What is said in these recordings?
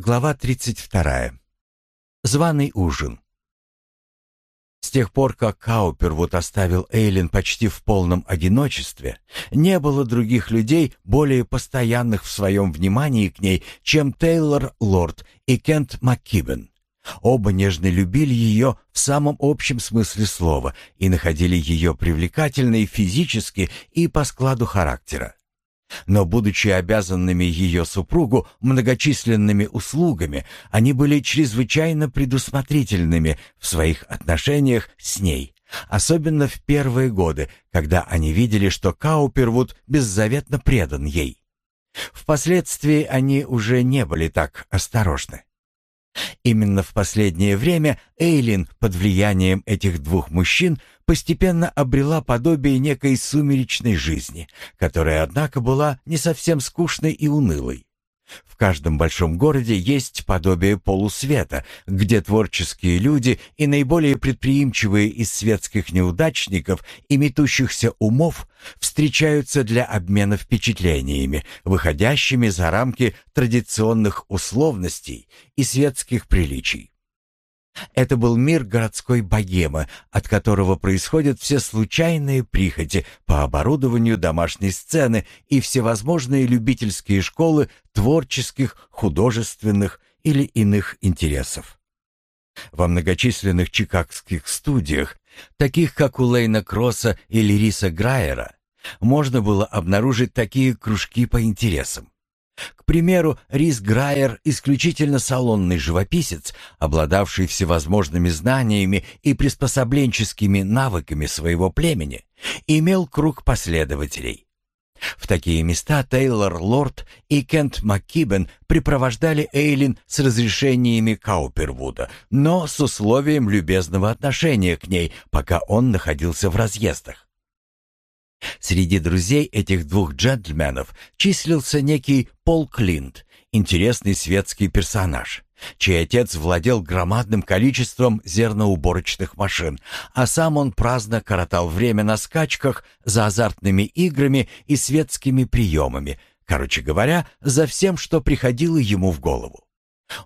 Глава 32. Званый ужин. С тех пор, как Каупервуд оставил Эйлин почти в полном одиночестве, не было других людей, более постоянных в своем внимании к ней, чем Тейлор Лорд и Кент МакКибен. Оба нежно любили ее в самом общем смысле слова и находили ее привлекательной физически и по складу характера. Но, будучи обязанными ее супругу многочисленными услугами, они были чрезвычайно предусмотрительными в своих отношениях с ней, особенно в первые годы, когда они видели, что Каупервуд беззаветно предан ей. Впоследствии они уже не были так осторожны. Именно в последнее время Эйлин под влиянием этих двух мужчин постепенно обрела подобие некой сумеречной жизни, которая, однако, была не совсем скучной и унылой. В каждом большом городе есть подобие полусвета, где творческие люди и наиболее предприимчивые из светских неудачников и метущихся умов встречаются для обмена впечатлениями, выходящими за рамки традиционных условностей и светских приличий. Это был мир городской богемы, от которого происходят все случайные прихоти по оборудованию домашней сцены и всевозможные любительские школы творческих, художественных или иных интересов. Во многочисленных чикагских студиях, таких как у Лейна Кросса или Риса Грайера, можно было обнаружить такие кружки по интересам. К примеру, Рис Грайер, исключительно салонный живописец, обладавший всевозможными знаниями и приспособленческими навыками своего племени, имел круг последователей. В такие места Тейлор Лорд и Кент МакКибен припровождали Эйлин с разрешениями Каупервуда, но с условием любезного отношения к ней, пока он находился в разъездах. Среди друзей этих двух джентльменов числился некий Пол Клинт, интересный светский персонаж, чей отец владел громадным количеством зерноуборочных машин, а сам он праздно коротал время на скачках за азартными играми и светскими приемами, короче говоря, за всем, что приходило ему в голову.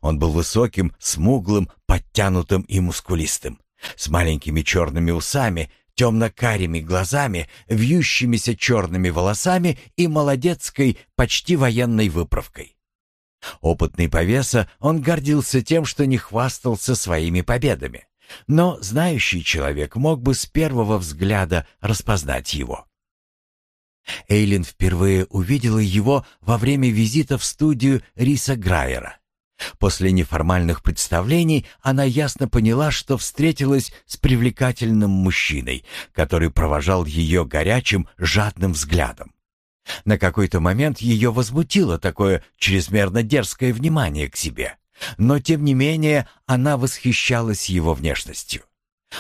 Он был высоким, смуглым, подтянутым и мускулистым, с маленькими черными усами, темно-карими глазами, вьющимися черными волосами и молодецкой, почти военной выправкой. Опытный повеса, он гордился тем, что не хвастался своими победами. Но знающий человек мог бы с первого взгляда распознать его. Эйлин впервые увидела его во время визита в студию Риса Грайера. После неформальных представлений она ясно поняла, что встретилась с привлекательным мужчиной, который провожал ее горячим, жадным взглядом. На какой-то момент ее возмутило такое чрезмерно дерзкое внимание к себе, но тем не менее она восхищалась его внешностью.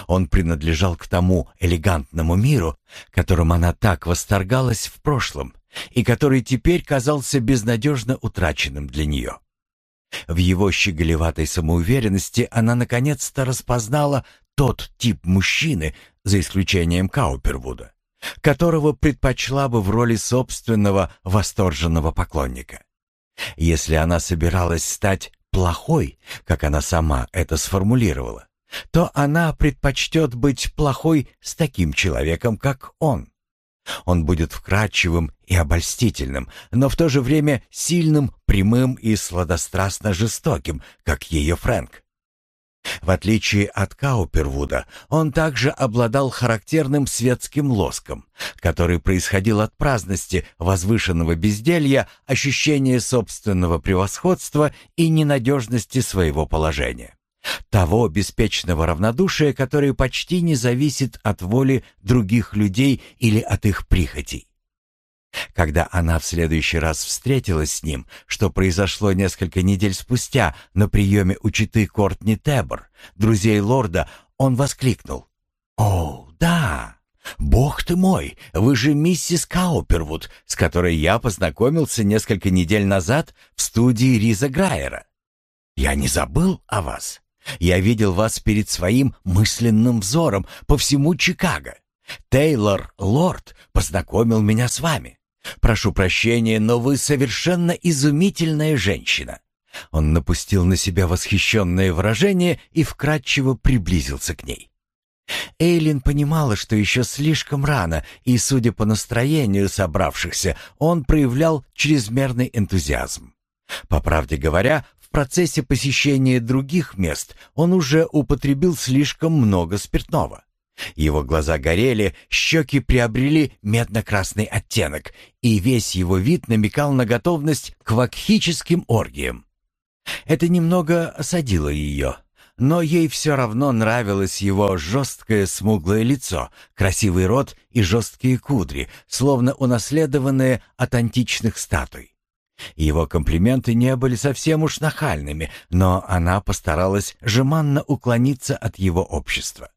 Он принадлежал к тому элегантному миру, которым она так восторгалась в прошлом, и который теперь казался безнадежно утраченным для нее. В его щеголеватой самоуверенности она наконец-то распознала тот тип мужчины, за исключением Каупервуда, которого предпочла бы в роли собственного восторженного поклонника. Если она собиралась стать плохой, как она сама это сформулировала, то она предпочтет быть плохой с таким человеком, как он. Он будет вкрадчивым и обольстительным, но в то же время сильным, прямым и сладострастно жестоким, как ее Фрэнк. В отличие от Каупервуда, он также обладал характерным светским лоском, который происходил от праздности, возвышенного безделья, ощущения собственного превосходства и ненадежности своего положения. Того беспечного равнодушия, которое почти не зависит от воли других людей или от их прихотей. Когда она в следующий раз встретилась с ним, что произошло несколько недель спустя на приеме у читы Кортни Тебор, друзей лорда, он воскликнул. «О, да! Бог ты мой! Вы же миссис Каупервуд, с которой я познакомился несколько недель назад в студии Риза Грайера. Я не забыл о вас. Я видел вас перед своим мысленным взором по всему Чикаго. Тейлор Лорд познакомил меня с вами. Прошу прощения, но вы совершенно изумительная женщина. Он напустил на себя восхищенное выражение и вкратчиво приблизился к ней. Эйлин понимала, что еще слишком рано, и, судя по настроению собравшихся, он проявлял чрезмерный энтузиазм. По правде говоря, процессе посещения других мест он уже употребил слишком много спиртного. Его глаза горели, щеки приобрели медно-красный оттенок, и весь его вид намекал на готовность к вакхическим оргиям. Это немного осадило ее, но ей все равно нравилось его жесткое смуглое лицо, красивый рот и жесткие кудри, словно унаследованные от античных статуй. Его комплименты не были совсем уж нахальными, но она постаралась жеманно уклониться от его общества.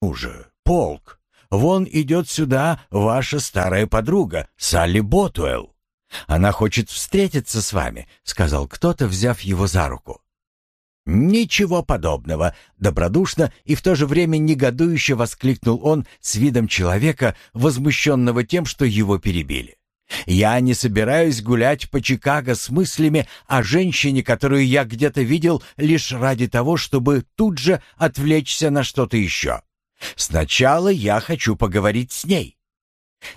«Уже, полк, вон идет сюда ваша старая подруга, Салли Ботуэлл. Она хочет встретиться с вами», — сказал кто-то, взяв его за руку. «Ничего подобного!» — добродушно и в то же время негодующе воскликнул он с видом человека, возмущенного тем, что его перебили. «Я не собираюсь гулять по Чикаго с мыслями о женщине, которую я где-то видел лишь ради того, чтобы тут же отвлечься на что-то еще. Сначала я хочу поговорить с ней».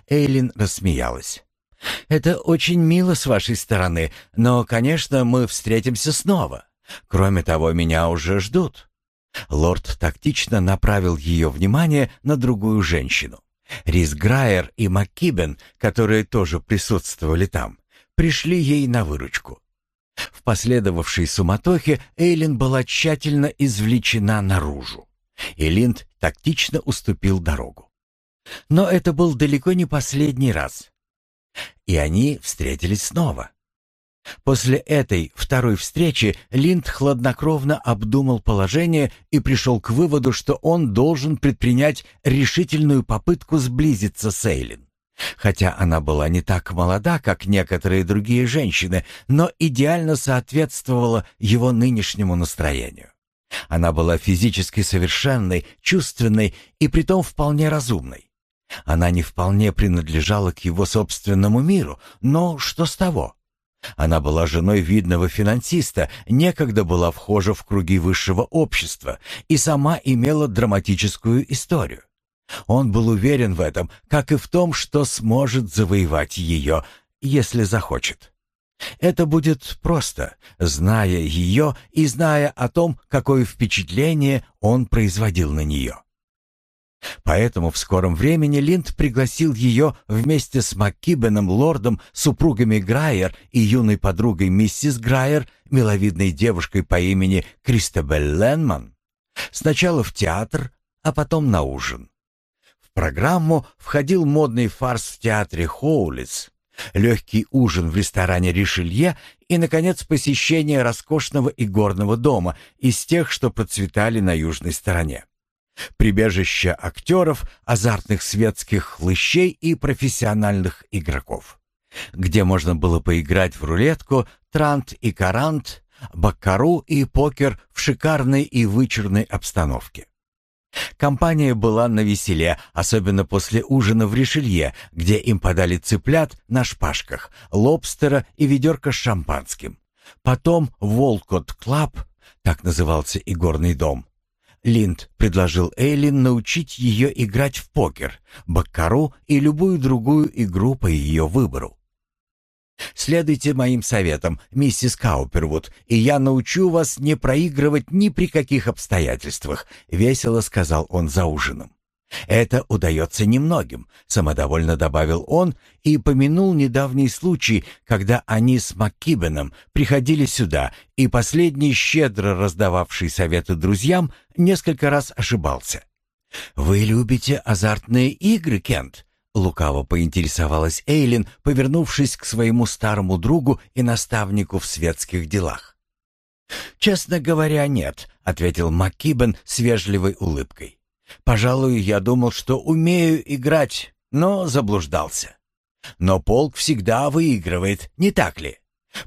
Эйлин рассмеялась. «Это очень мило с вашей стороны, но, конечно, мы встретимся снова. Кроме того, меня уже ждут. Лорд тактично направил ее внимание на другую женщину. Рис Грайер и МакКибен, которые тоже присутствовали там, пришли ей на выручку. В последовавшей суматохе Эйлин была тщательно извлечена наружу, и Линд тактично уступил дорогу. Но это был далеко не последний раз. И они встретились снова. После этой второй встречи Линд хладнокровно обдумал положение и пришел к выводу, что он должен предпринять решительную попытку сблизиться с Эйлин. Хотя она была не так молода, как некоторые другие женщины, но идеально соответствовала его нынешнему настроению. Она была физически совершенной, чувственной и притом вполне разумной. Она не вполне принадлежала к его собственному миру, но что с того? Она была женой видного финансиста, некогда была вхожа в круги высшего общества и сама имела драматическую историю. Он был уверен в этом, как и в том, что сможет завоевать ее, если захочет. Это будет просто, зная ее и зная о том, какое впечатление он производил на нее. Поэтому в скором времени Линд пригласил ее вместе с МакКибеном, лордом, супругами Грайер и юной подругой миссис Грайер, миловидной девушкой по имени Кристабель Ленман, сначала в театр, а потом на ужин. В программу входил модный фарс в театре Хоулиц, легкий ужин в ресторане Ришелье и, наконец, посещение роскошного игорного дома из тех, что процветали на южной стороне прибежище актеров, азартных светских хлыщей и профессиональных игроков, где можно было поиграть в рулетку, трант и карант, баккару и покер в шикарной и вычурной обстановке. Компания была на веселе, особенно после ужина в Ришелье, где им подали цыплят на шпажках, лобстера и ведерко с шампанским. Потом в Олкот-клаб, так назывался игорный дом, Линд предложил Эйлин научить ее играть в покер, баккару и любую другую игру по ее выбору. «Следуйте моим советам, миссис Каупервуд, и я научу вас не проигрывать ни при каких обстоятельствах», — весело сказал он за ужином. Это удается немногим, самодовольно добавил он и помянул недавний случай, когда они с МакКибеном приходили сюда, и последний, щедро раздававший советы друзьям, несколько раз ошибался. «Вы любите азартные игры, Кент?» — лукаво поинтересовалась Эйлин, повернувшись к своему старому другу и наставнику в светских делах. «Честно говоря, нет», — ответил МакКибен с вежливой улыбкой. Пожалуй, я думал, что умею играть, но заблуждался. Но полк всегда выигрывает, не так ли?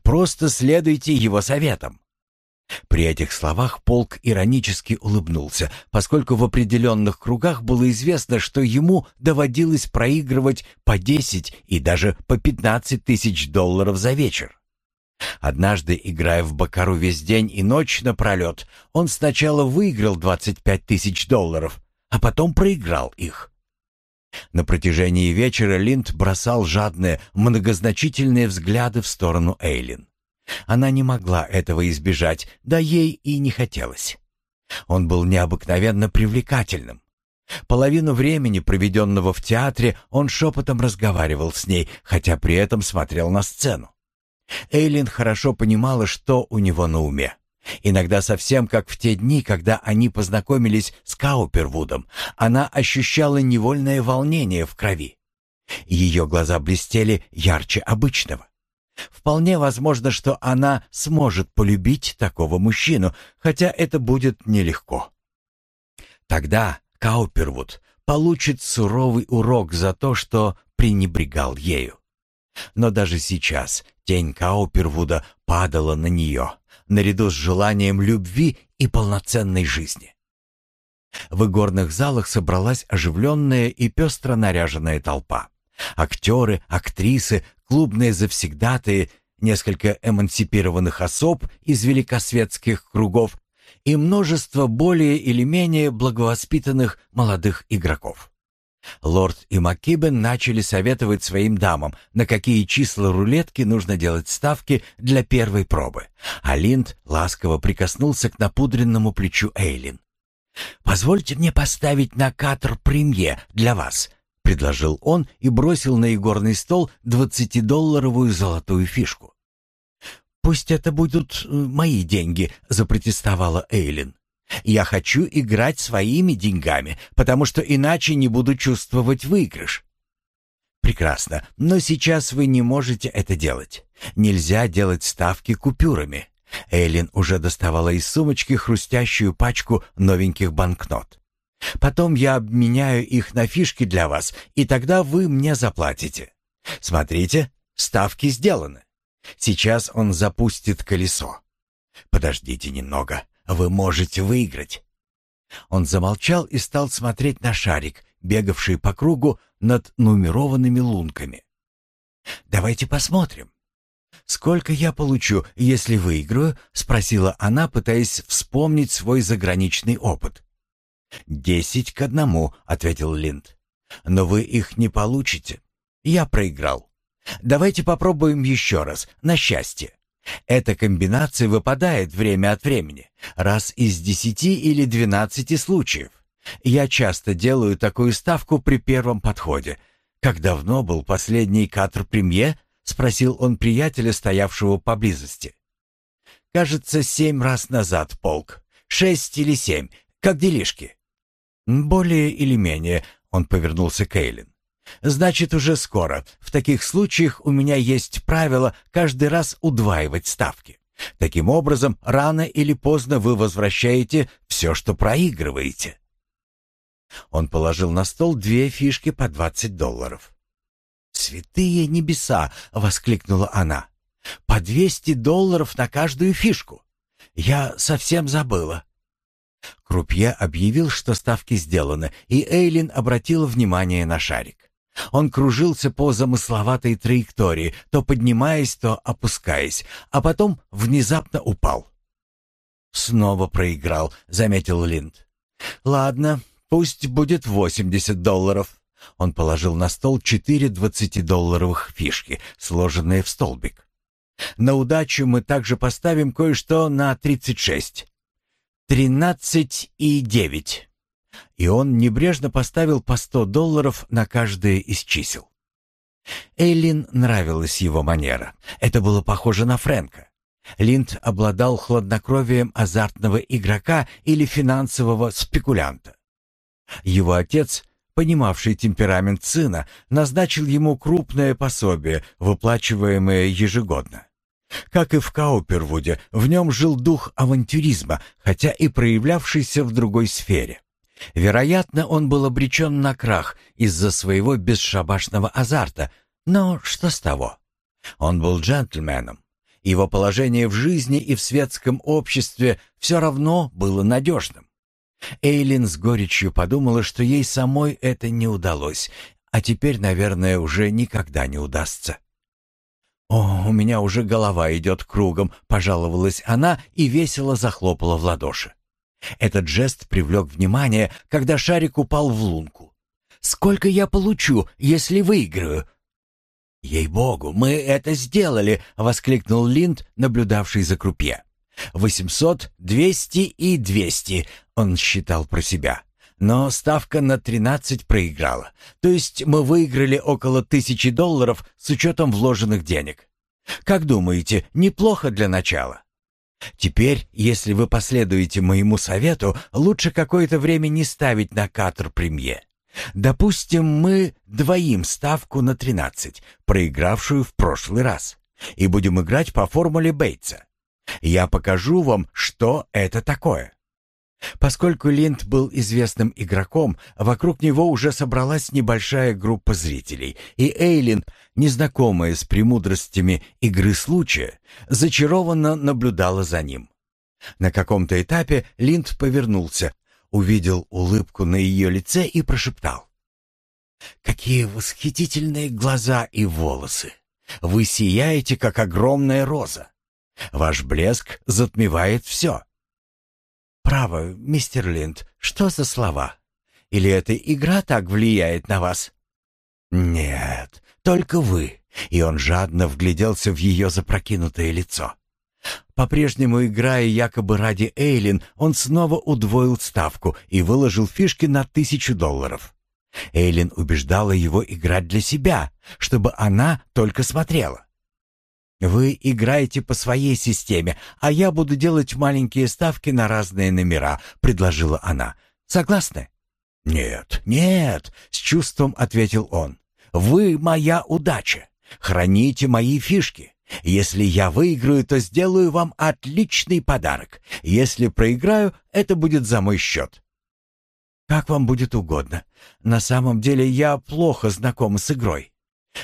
Просто следуйте его советам. При этих словах полк иронически улыбнулся, поскольку в определенных кругах было известно, что ему доводилось проигрывать по 10 и даже по 15 тысяч долларов за вечер. Однажды, играя в Бакару весь день и ночь напролет, он сначала выиграл 25 тысяч долларов, а потом проиграл их. На протяжении вечера Линд бросал жадные, многозначительные взгляды в сторону Эйлин. Она не могла этого избежать, да ей и не хотелось. Он был необыкновенно привлекательным. Половину времени, проведенного в театре, он шепотом разговаривал с ней, хотя при этом смотрел на сцену. Эйлин хорошо понимала, что у него на уме. Иногда совсем как в те дни, когда они познакомились с Каупервудом, она ощущала невольное волнение в крови. Ее глаза блестели ярче обычного. Вполне возможно, что она сможет полюбить такого мужчину, хотя это будет нелегко. Тогда Каупервуд получит суровый урок за то, что пренебрегал ею. Но даже сейчас тень Каупервуда падала на нее, наряду с желанием любви и полноценной жизни. В игорных залах собралась оживленная и пестро наряженная толпа. Актеры, актрисы, клубные завсегдатые, несколько эмансипированных особ из великосветских кругов и множество более или менее благовоспитанных молодых игроков. Лорд и Маккибен начали советовать своим дамам, на какие числа рулетки нужно делать ставки для первой пробы, а Линд ласково прикоснулся к напудренному плечу Эйлин. «Позвольте мне поставить на катр премье для вас», — предложил он и бросил на игорный стол двадцатидолларовую золотую фишку. «Пусть это будут э, мои деньги», — запротестовала Эйлин. Я хочу играть своими деньгами, потому что иначе не буду чувствовать выигрыш. Прекрасно, но сейчас вы не можете это делать. Нельзя делать ставки купюрами. Эйлин уже доставала из сумочки хрустящую пачку новеньких банкнот. Потом я обменяю их на фишки для вас, и тогда вы мне заплатите. Смотрите, ставки сделаны. Сейчас он запустит колесо. Подождите немного. Вы можете выиграть». Он замолчал и стал смотреть на шарик, бегавший по кругу над нумерованными лунками. «Давайте посмотрим». «Сколько я получу, если выиграю?» — спросила она, пытаясь вспомнить свой заграничный опыт. «Десять к одному», — ответил Линд. «Но вы их не получите. Я проиграл. Давайте попробуем еще раз, на счастье». Эта комбинация выпадает время от времени, раз из десяти или двенадцати случаев. Я часто делаю такую ставку при первом подходе. Как давно был последний катр-премье? спросил он приятеля, стоявшего поблизости. Кажется, семь раз назад, полк. Шесть или семь. Как делишки? Более или менее, он повернулся к Эйлин. Значит, уже скоро. В таких случаях у меня есть правило каждый раз удваивать ставки. Таким образом, рано или поздно вы возвращаете все, что проигрываете. Он положил на стол две фишки по двадцать долларов. «Святые небеса!» — воскликнула она. «По двести долларов на каждую фишку! Я совсем забыла!» Крупье объявил, что ставки сделаны, и Эйлин обратила внимание на шарик. Он кружился по замысловатой траектории, то поднимаясь, то опускаясь, а потом внезапно упал. «Снова проиграл», — заметил Линд. «Ладно, пусть будет восемьдесят долларов». Он положил на стол четыре двадцатидолларовых фишки, сложенные в столбик. «На удачу мы также поставим кое-что на тридцать шесть. Тринадцать и девять» и он небрежно поставил по сто долларов на каждое из чисел. Эйлин нравилась его манера. Это было похоже на Фрэнка. Линд обладал хладнокровием азартного игрока или финансового спекулянта. Его отец, понимавший темперамент сына, назначил ему крупное пособие, выплачиваемое ежегодно. Как и в Каупервуде, в нем жил дух авантюризма, хотя и проявлявшийся в другой сфере. Вероятно, он был обречен на крах из-за своего бесшабашного азарта, но что с того? Он был джентльменом. Его положение в жизни и в светском обществе все равно было надежным. Эйлин с горечью подумала, что ей самой это не удалось, а теперь, наверное, уже никогда не удастся. «О, у меня уже голова идет кругом», — пожаловалась она и весело захлопала в ладоши. Этот жест привлек внимание, когда шарик упал в лунку. «Сколько я получу, если выиграю?» «Ей-богу, мы это сделали!» — воскликнул Линд, наблюдавший за крупье. «Восемьсот, двести и двести!» — он считал про себя. Но ставка на тринадцать проиграла. То есть мы выиграли около тысячи долларов с учетом вложенных денег. Как думаете, неплохо для начала? Теперь, если вы последуете моему совету, лучше какое-то время не ставить на катер премье. Допустим, мы двоим ставку на 13, проигравшую в прошлый раз, и будем играть по формуле Бейтса. Я покажу вам, что это такое. Поскольку Линд был известным игроком, вокруг него уже собралась небольшая группа зрителей, и Эйлин, незнакомая с премудростями игры случая, зачарованно наблюдала за ним. На каком-то этапе Линд повернулся, увидел улыбку на ее лице и прошептал. «Какие восхитительные глаза и волосы! Вы сияете, как огромная роза! Ваш блеск затмевает все!» «Право, мистер Линд, что за слова? Или эта игра так влияет на вас?» «Нет, только вы!» И он жадно вгляделся в ее запрокинутое лицо. По-прежнему играя якобы ради Эйлин, он снова удвоил ставку и выложил фишки на тысячу долларов. Эйлин убеждала его играть для себя, чтобы она только смотрела. «Вы играете по своей системе, а я буду делать маленькие ставки на разные номера», — предложила она. «Согласны?» «Нет, нет», — с чувством ответил он. «Вы моя удача. Храните мои фишки. Если я выиграю, то сделаю вам отличный подарок. Если проиграю, это будет за мой счет». «Как вам будет угодно. На самом деле я плохо знаком с игрой.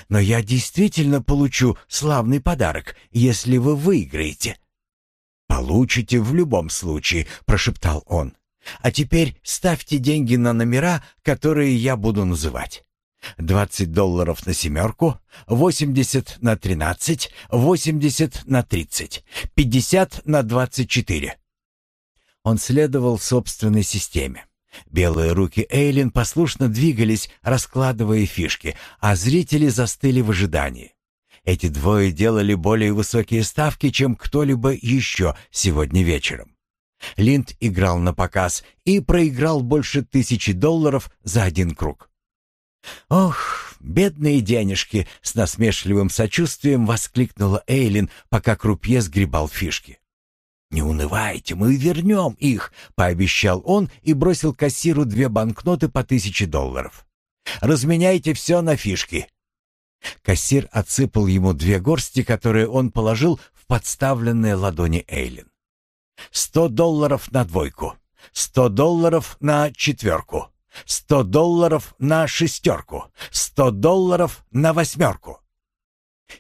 Но я действительно получу славный подарок, если вы выиграете». «Получите в любом случае», — прошептал он. «А теперь ставьте деньги на номера, которые я буду называть. Двадцать долларов на семерку, восемьдесят на тринадцать, восемьдесят на тридцать, пятьдесят на двадцать четыре». Он следовал собственной системе. Белые руки Эйлин послушно двигались, раскладывая фишки, а зрители застыли в ожидании. Эти двое делали более высокие ставки, чем кто-либо еще сегодня вечером. Линд играл на показ и проиграл больше тысячи долларов за один круг. «Ох, бедные денежки!» — с насмешливым сочувствием воскликнула Эйлин, пока крупье сгребал фишки. «Не унывайте, мы вернем их», — пообещал он и бросил кассиру две банкноты по тысяче долларов. «Разменяйте все на фишки». Кассир отсыпал ему две горсти, которые он положил в подставленные ладони Эйлин. «Сто долларов на двойку, сто долларов на четверку, сто долларов на шестерку, сто долларов на восьмерку».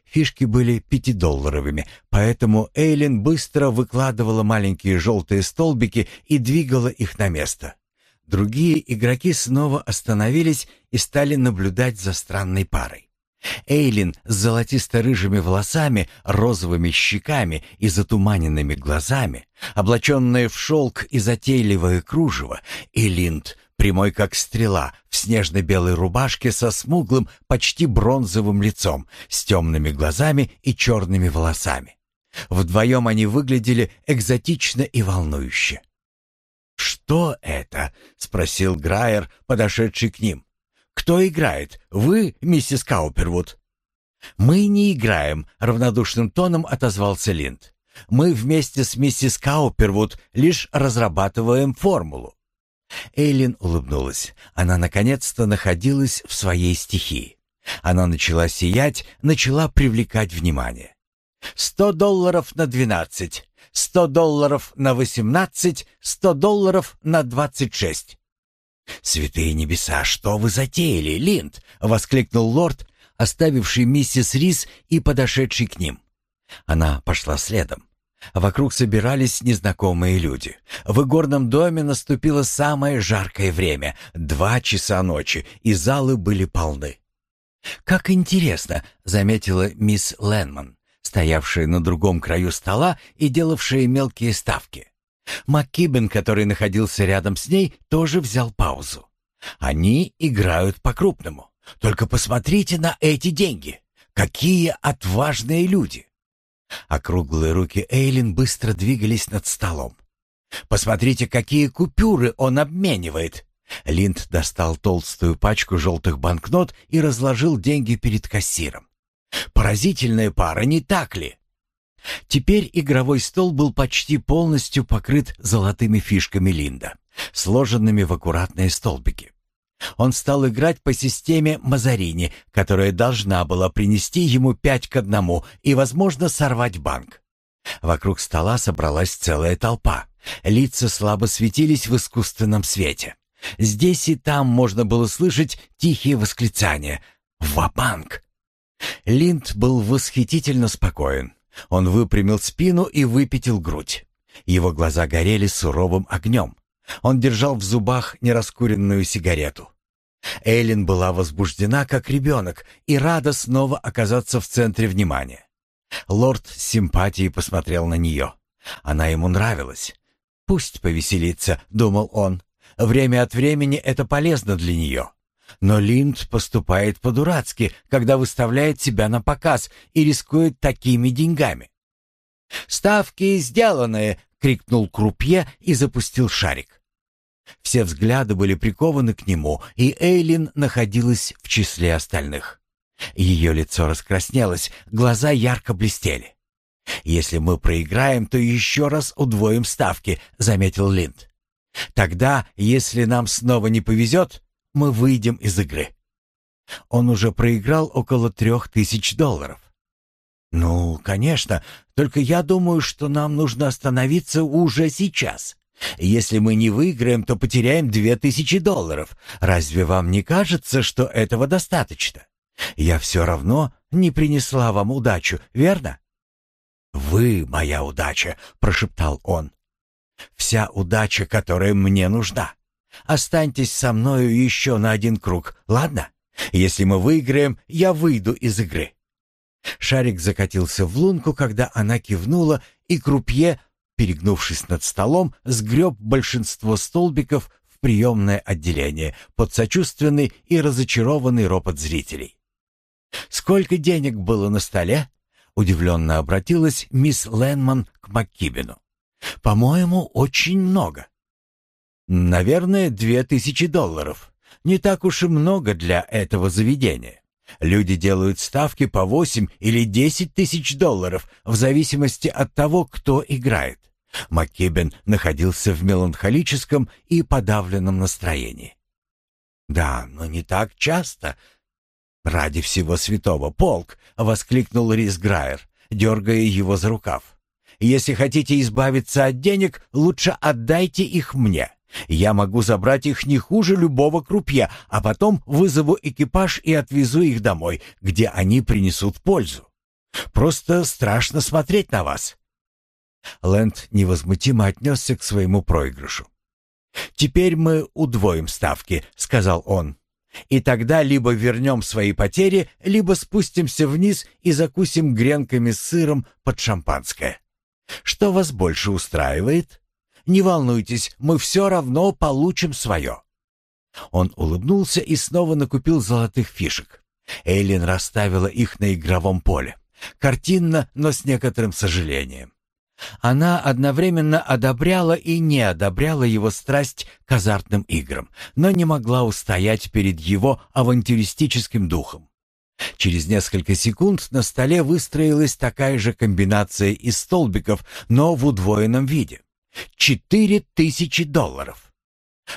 Фишки были пятидолларовыми, поэтому Эйлин быстро выкладывала маленькие желтые столбики и двигала их на место. Другие игроки снова остановились и стали наблюдать за странной парой. Эйлин с золотисто-рыжими волосами, розовыми щеками и затуманенными глазами, облаченная в шелк и затейливое кружево, и Линд прямой как стрела, в снежно-белой рубашке со смуглым, почти бронзовым лицом, с темными глазами и черными волосами. Вдвоем они выглядели экзотично и волнующе. «Что это?» — спросил Грайер, подошедший к ним. «Кто играет? Вы, миссис Каупервуд?» «Мы не играем», — равнодушным тоном отозвался Линд. «Мы вместе с миссис Каупервуд лишь разрабатываем формулу. Эйлин улыбнулась. Она наконец-то находилась в своей стихии. Она начала сиять, начала привлекать внимание. «Сто долларов на двенадцать, сто долларов на восемнадцать, сто долларов на двадцать шесть». «Святые небеса, что вы затеяли, Линд?» — воскликнул лорд, оставивший миссис Рис и подошедший к ним. Она пошла следом. Вокруг собирались незнакомые люди. В игорном доме наступило самое жаркое время — два часа ночи, и залы были полны. «Как интересно», — заметила мисс Ленман. стоявшие на другом краю стола и делавшие мелкие ставки. МакКибен, который находился рядом с ней, тоже взял паузу. Они играют по-крупному. Только посмотрите на эти деньги. Какие отважные люди. Округлые руки Эйлин быстро двигались над столом. Посмотрите, какие купюры он обменивает. Линд достал толстую пачку желтых банкнот и разложил деньги перед кассиром. Поразительная пара, не так ли? Теперь игровой стол был почти полностью покрыт золотыми фишками Линда, сложенными в аккуратные столбики. Он стал играть по системе Мазарини, которая должна была принести ему пять к одному и, возможно, сорвать банк. Вокруг стола собралась целая толпа. Лица слабо светились в искусственном свете. Здесь и там можно было слышать тихие восклицания «Ва-банк!». Линд был восхитительно спокоен. Он выпрямил спину и выпятил грудь. Его глаза горели суровым огнем. Он держал в зубах нераскуренную сигарету. Эйлин была возбуждена, как ребенок, и рада снова оказаться в центре внимания. Лорд с симпатией посмотрел на нее. Она ему нравилась. «Пусть повеселится», — думал он. «Время от времени это полезно для нее». Но Линд поступает по-дурацки, когда выставляет себя на показ и рискует такими деньгами. «Ставки сделаны!» — крикнул Крупье и запустил шарик. Все взгляды были прикованы к нему, и Эйлин находилась в числе остальных. Ее лицо раскраснелось, глаза ярко блестели. «Если мы проиграем, то еще раз удвоим ставки», — заметил Линд. «Тогда, если нам снова не повезет, мы выйдем из игры». Он уже проиграл около трех тысяч долларов. «Ну, конечно, только я думаю, что нам нужно остановиться уже сейчас. Если мы не выиграем, то потеряем две тысячи долларов. Разве вам не кажется, что этого достаточно? Я все равно не принесла вам удачу, верно?» «Вы моя удача», — прошептал он. «Вся удача, которая мне нужна. Останьтесь со мною еще на один круг, ладно? Если мы выиграем, я выйду из игры». Шарик закатился в лунку, когда она кивнула, и крупье, перегнувшись над столом, сгреб большинство столбиков в приемное отделение под сочувственный и разочарованный ропот зрителей. «Сколько денег было на столе?» — удивленно обратилась мисс Ленман к МакКибину. «По-моему, очень много». «Наверное, две тысячи долларов. Не так уж и много для этого заведения. Люди делают ставки по восемь или десять тысяч долларов в зависимости от того, кто играет». МакКибен находился в меланхолическом и подавленном настроении. «Да, но не так часто», «Ради всего святого, полк!» — воскликнул Рис Грайер, дергая его за рукав. «Если хотите избавиться от денег, лучше отдайте их мне. Я могу забрать их не хуже любого крупья, а потом вызову экипаж и отвезу их домой, где они принесут пользу. Просто страшно смотреть на вас». Лэнд невозмутимо отнесся к своему проигрышу. «Теперь мы удвоим ставки», — сказал он. И тогда либо вернем свои потери, либо спустимся вниз и закусим гренками с сыром под шампанское. Что вас больше устраивает? Не волнуйтесь, мы все равно получим свое». Он улыбнулся и снова накупил золотых фишек. Эйлин расставила их на игровом поле. Картинно, но с некоторым сожалением. Она одновременно одобряла и не одобряла его страсть к азартным играм, но не могла устоять перед его авантюристическим духом. Через несколько секунд на столе выстроилась такая же комбинация из столбиков, но в удвоенном виде. Четыре тысячи долларов.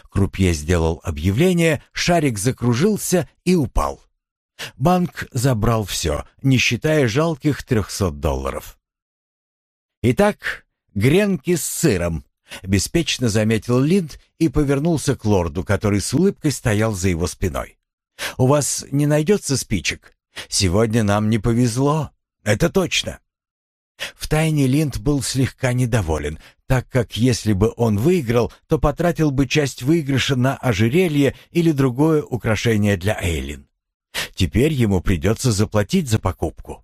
Крупье сделал объявление, шарик закружился и упал. Банк забрал все, не считая жалких трехсот долларов. «Итак, гренки с сыром», — беспечно заметил Линд и повернулся к лорду, который с улыбкой стоял за его спиной. «У вас не найдется спичек? Сегодня нам не повезло, это точно». Втайне Линд был слегка недоволен, так как если бы он выиграл, то потратил бы часть выигрыша на ожерелье или другое украшение для Эйлин. Теперь ему придется заплатить за покупку.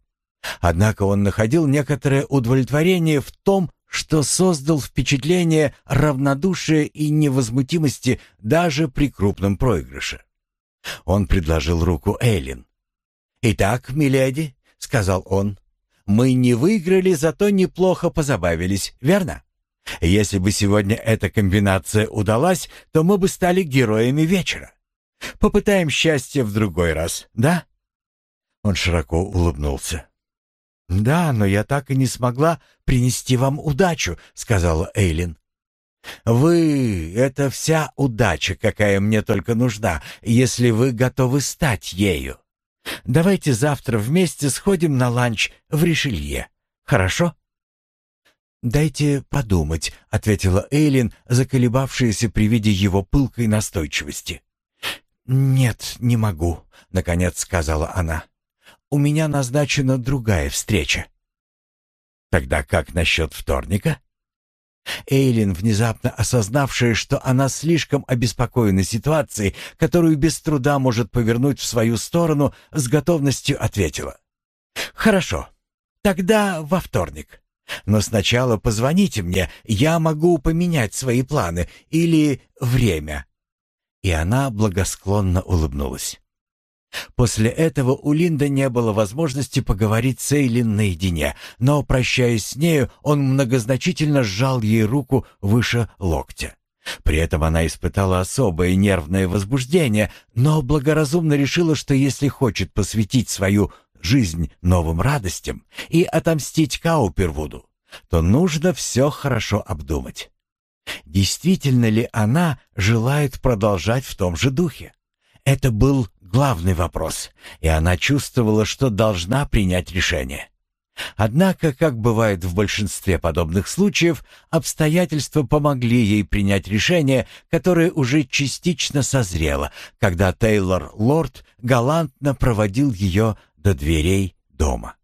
Однако он находил некоторое удовлетворение в том, что создал впечатление равнодушия и невозмутимости даже при крупном проигрыше. Он предложил руку Эйлин. «Итак, миледи», — сказал он, — «мы не выиграли, зато неплохо позабавились, верно? Если бы сегодня эта комбинация удалась, то мы бы стали героями вечера. Попытаем счастье в другой раз, да?» Он широко улыбнулся. «Да, но я так и не смогла принести вам удачу», — сказала Эйлин. «Вы — это вся удача, какая мне только нужна, если вы готовы стать ею. Давайте завтра вместе сходим на ланч в Ришелье, хорошо?» «Дайте подумать», — ответила Эйлин, заколебавшаяся при виде его пылкой настойчивости. «Нет, не могу», — наконец сказала она. У меня назначена другая встреча. Тогда как насчет вторника? Эйлин, внезапно осознавшая, что она слишком обеспокоена ситуацией, которую без труда может повернуть в свою сторону, с готовностью ответила. «Хорошо, тогда во вторник. Но сначала позвоните мне, я могу поменять свои планы или время». И она благосклонно улыбнулась. После этого у Линда не было возможности поговорить с Эйлин наедине, но, прощаясь с нею, он многозначительно сжал ей руку выше локтя. При этом она испытала особое нервное возбуждение, но благоразумно решила, что если хочет посвятить свою жизнь новым радостям и отомстить Каупервуду, то нужно все хорошо обдумать. Действительно ли она желает продолжать в том же духе? Это был главный вопрос, и она чувствовала, что должна принять решение. Однако, как бывает в большинстве подобных случаев, обстоятельства помогли ей принять решение, которое уже частично созрело, когда Тейлор Лорд галантно проводил ее до дверей дома.